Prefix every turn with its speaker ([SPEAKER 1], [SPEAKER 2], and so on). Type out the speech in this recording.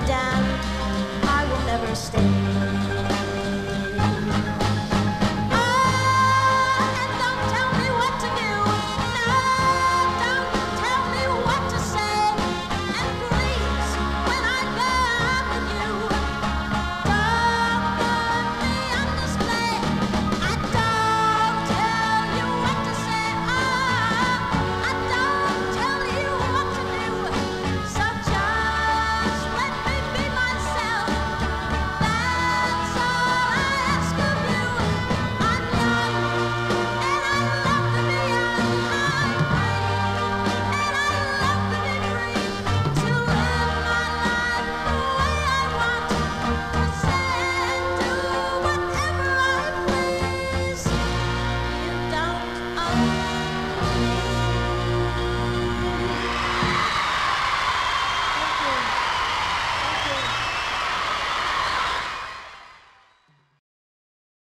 [SPEAKER 1] me down. I will never stay.